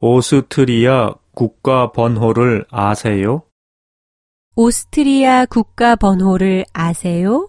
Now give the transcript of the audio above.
오스트리아 국가 번호를 아세요? 오스트리아 국가 번호를 아세요?